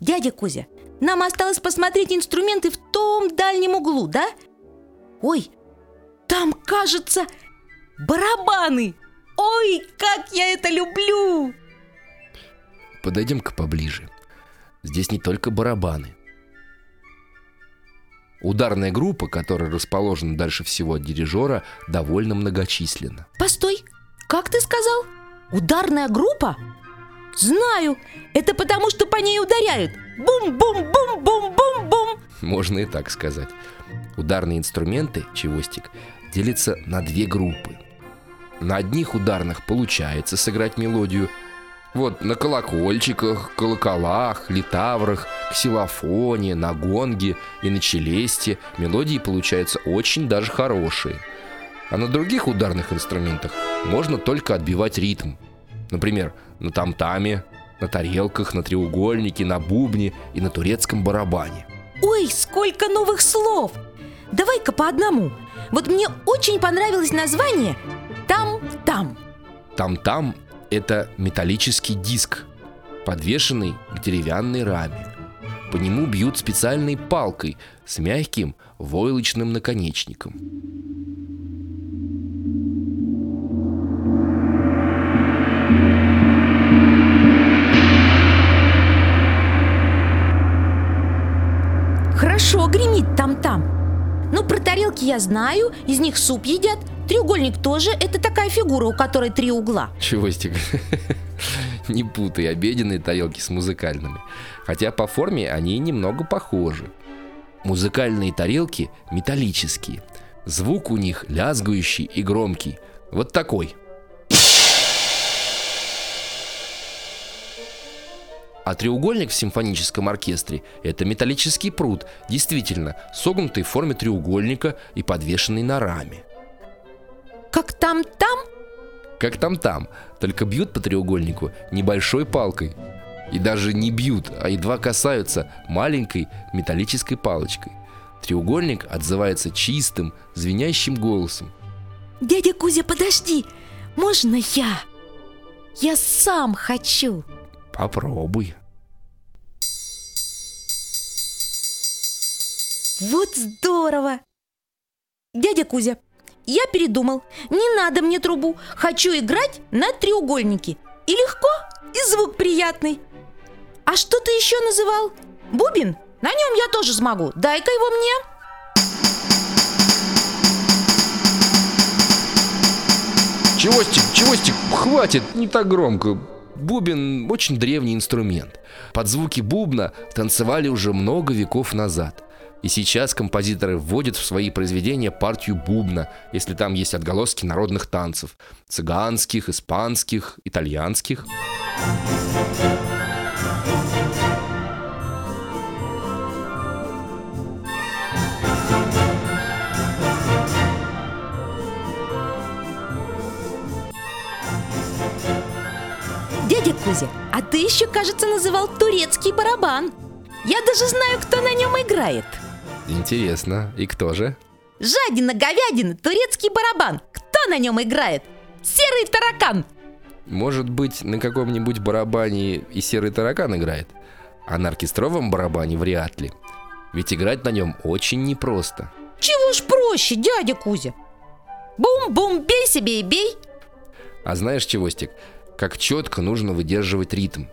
Дядя Кузя, нам осталось посмотреть инструменты в том дальнем углу, да? Ой, там, кажется, барабаны! Ой, как я это люблю! Подойдем-ка поближе. Здесь не только барабаны. Ударная группа, которая расположена дальше всего от дирижера, довольно многочисленна. Постой, как ты сказал? Ударная группа? Знаю, это потому, что по ней ударяют. Бум-бум-бум-бум-бум-бум. Можно и так сказать. Ударные инструменты, чевостик, делятся на две группы. На одних ударных получается сыграть мелодию. Вот на колокольчиках, колоколах, литаврах, ксилофоне, на гонге и на челесте мелодии получаются очень даже хорошие. А на других ударных инструментах можно только отбивать ритм. Например, на тамтаме, на тарелках, на треугольнике, на бубне и на турецком барабане. Ой, сколько новых слов! Давай-ка по одному. Вот мне очень понравилось название «Там-там». Там-там – это металлический диск, подвешенный к деревянной раме. По нему бьют специальной палкой с мягким войлочным наконечником. Ну, про тарелки я знаю, из них суп едят. Треугольник тоже, это такая фигура, у которой три угла. Чего, Стик? Не путай обеденные тарелки с музыкальными. Хотя по форме они немного похожи. Музыкальные тарелки металлические. Звук у них лязгающий и громкий. Вот такой. А треугольник в симфоническом оркестре – это металлический пруд, действительно, согнутый в форме треугольника и подвешенный на раме. Как там-там? Как там-там, только бьют по треугольнику небольшой палкой. И даже не бьют, а едва касаются маленькой металлической палочкой. Треугольник отзывается чистым, звенящим голосом. Дядя Кузя, подожди, можно я? Я сам хочу. Попробуй. Вот здорово! Дядя Кузя, я передумал. Не надо мне трубу. Хочу играть на треугольнике. И легко, и звук приятный. А что ты еще называл? Бубин? На нем я тоже смогу. Дай-ка его мне. Чевостик, чевостик, хватит, не так громко. Бубен очень древний инструмент. Под звуки бубна танцевали уже много веков назад. И сейчас композиторы вводят в свои произведения партию бубна, если там есть отголоски народных танцев. Цыганских, испанских, итальянских. Дядя Кузя, а ты еще, кажется, называл турецкий барабан. Я даже знаю, кто на нем играет. Интересно. И кто же? Жадина, говядина, турецкий барабан. Кто на нем играет? Серый таракан. Может быть, на каком-нибудь барабане и серый таракан играет? А на оркестровом барабане вряд ли. Ведь играть на нем очень непросто. Чего ж проще, дядя Кузя? Бум-бум, бей себе и бей. А знаешь, Чевостик, как четко нужно выдерживать ритм.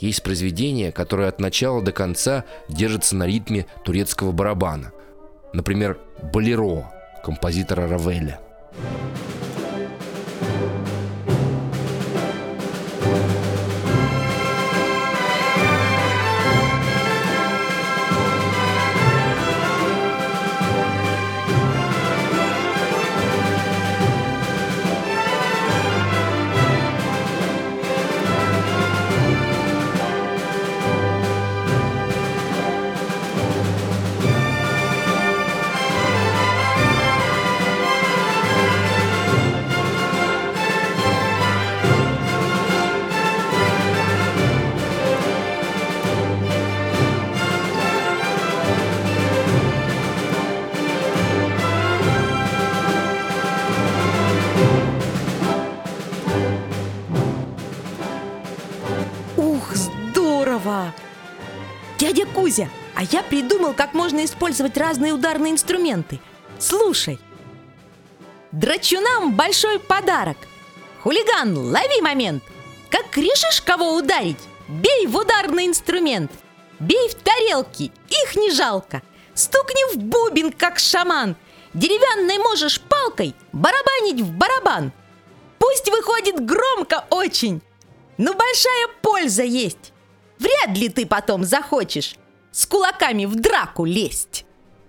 Есть произведения, которые от начала до конца держатся на ритме турецкого барабана. Например, «Болеро» композитора Равеля. Дядя Кузя, а я придумал, как можно использовать разные ударные инструменты. Слушай. Драчунам большой подарок. Хулиган, лови момент. Как решишь кого ударить, бей в ударный инструмент. Бей в тарелки, их не жалко. Стукни в бубен, как шаман. Деревянной можешь палкой барабанить в барабан. Пусть выходит громко очень, но большая польза есть. Вряд ли ты потом захочешь с кулаками в драку лезть.